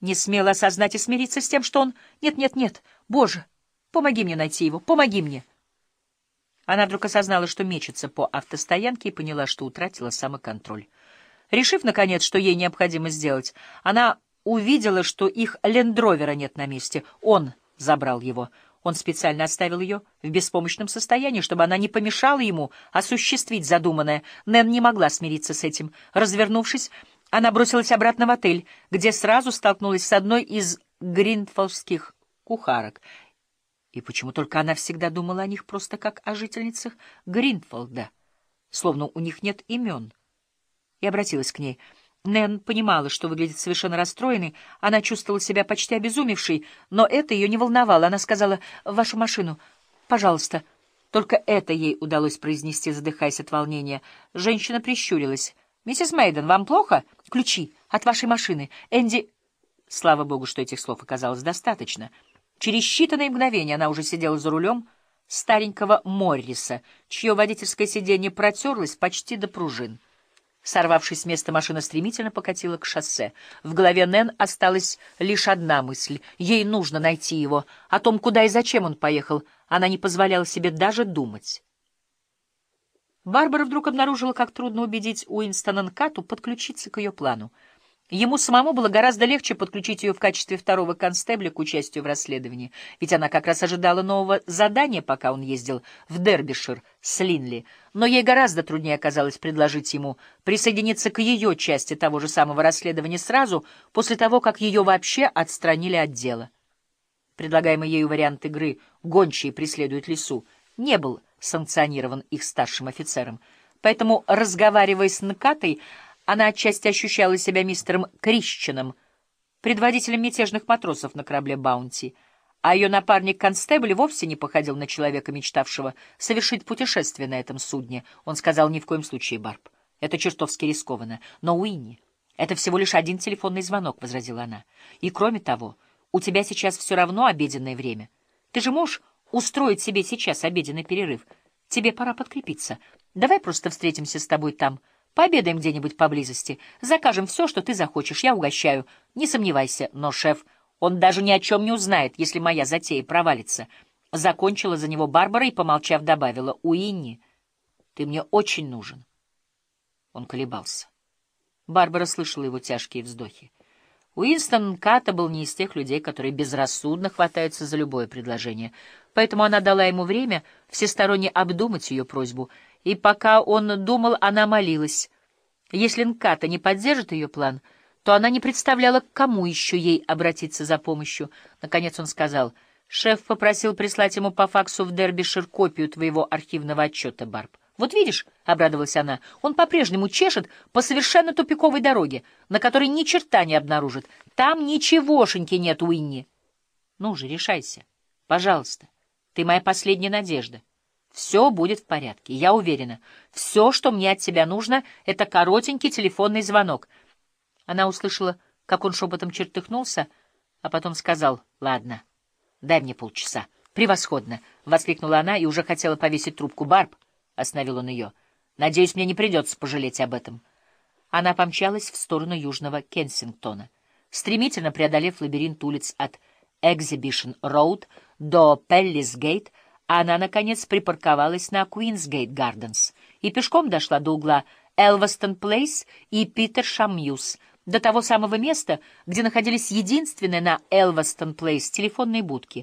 не смела осознать и смириться с тем, что он... Нет, нет, нет, Боже, помоги мне найти его, помоги мне. Она вдруг осознала, что мечется по автостоянке и поняла, что утратила самоконтроль. Решив, наконец, что ей необходимо сделать, она увидела, что их лендровера нет на месте. Он забрал его. Он специально оставил ее в беспомощном состоянии, чтобы она не помешала ему осуществить задуманное. Нэн не могла смириться с этим. Развернувшись, она бросилась обратно в отель, где сразу столкнулась с одной из гринфолдских кухарок. И почему только она всегда думала о них просто как о жительницах Гринфолда, словно у них нет имен? И обратилась к ней — Нэн понимала, что выглядит совершенно расстроенной, она чувствовала себя почти обезумевшей, но это ее не волновало. Она сказала «Вашу машину, пожалуйста». Только это ей удалось произнести, задыхаясь от волнения. Женщина прищурилась. «Миссис Мейден, вам плохо? Ключи от вашей машины. Энди...» Слава богу, что этих слов оказалось достаточно. Через считанные мгновения она уже сидела за рулем старенького Морриса, чье водительское сиденье протерлось почти до пружин. Сорвавшись с места, машина стремительно покатила к шоссе. В голове Нэн осталась лишь одна мысль. Ей нужно найти его. О том, куда и зачем он поехал, она не позволяла себе даже думать. Барбара вдруг обнаружила, как трудно убедить Уинстона Нкату подключиться к ее плану. Ему самому было гораздо легче подключить ее в качестве второго констебля к участию в расследовании, ведь она как раз ожидала нового задания, пока он ездил в Дербишир с Линли, но ей гораздо труднее оказалось предложить ему присоединиться к ее части того же самого расследования сразу после того, как ее вообще отстранили от дела. Предлагаемый ею вариант игры «Гончие преследуют лесу» не был санкционирован их старшим офицером, поэтому, разговаривая с Нкатой, она отчасти ощущала себя мистером Крищином, предводителем мятежных матросов на корабле «Баунти», а ее напарник-констебль вовсе не походил на человека, мечтавшего совершить путешествие на этом судне. Он сказал, ни в коем случае, Барб. Это чертовски рискованно. Но, Уинни, это всего лишь один телефонный звонок, — возразила она. И кроме того, у тебя сейчас все равно обеденное время. Ты же можешь устроить себе сейчас обеденный перерыв. Тебе пора подкрепиться. Давай просто встретимся с тобой там, — Пообедаем где-нибудь поблизости. Закажем все, что ты захочешь. Я угощаю. Не сомневайся. Но, шеф, он даже ни о чем не узнает, если моя затея провалится. Закончила за него Барбара и, помолчав, добавила. Уинни, ты мне очень нужен. Он колебался. Барбара слышала его тяжкие вздохи. Уинстон Ката был не из тех людей, которые безрассудно хватаются за любое предложение, поэтому она дала ему время всесторонне обдумать ее просьбу — и пока он думал, она молилась. Если Нката не поддержит ее план, то она не представляла, к кому еще ей обратиться за помощью. Наконец он сказал, «Шеф попросил прислать ему по факсу в Дербишир копию твоего архивного отчета, Барб». «Вот видишь», — обрадовалась она, — «он по-прежнему чешет по совершенно тупиковой дороге, на которой ни черта не обнаружит. Там ничегошеньки нет, Уинни». «Ну же, решайся. Пожалуйста. Ты моя последняя надежда». Все будет в порядке, я уверена. Все, что мне от тебя нужно, — это коротенький телефонный звонок. Она услышала, как он шепотом чертыхнулся, а потом сказал, — Ладно, дай мне полчаса. Превосходно! — воскликнула она и уже хотела повесить трубку. Барб, — остановил он ее, — надеюсь, мне не придется пожалеть об этом. Она помчалась в сторону южного Кенсингтона, стремительно преодолев лабиринт улиц от Экзибишн-Роуд до Пэлис-Гейт, она, наконец, припарковалась на Куинс-Гейт-Гарденс и пешком дошла до угла Элвестон-Плейс и Питершам-Мьюз, до того самого места, где находились единственные на Элвестон Плейс телефонные будки.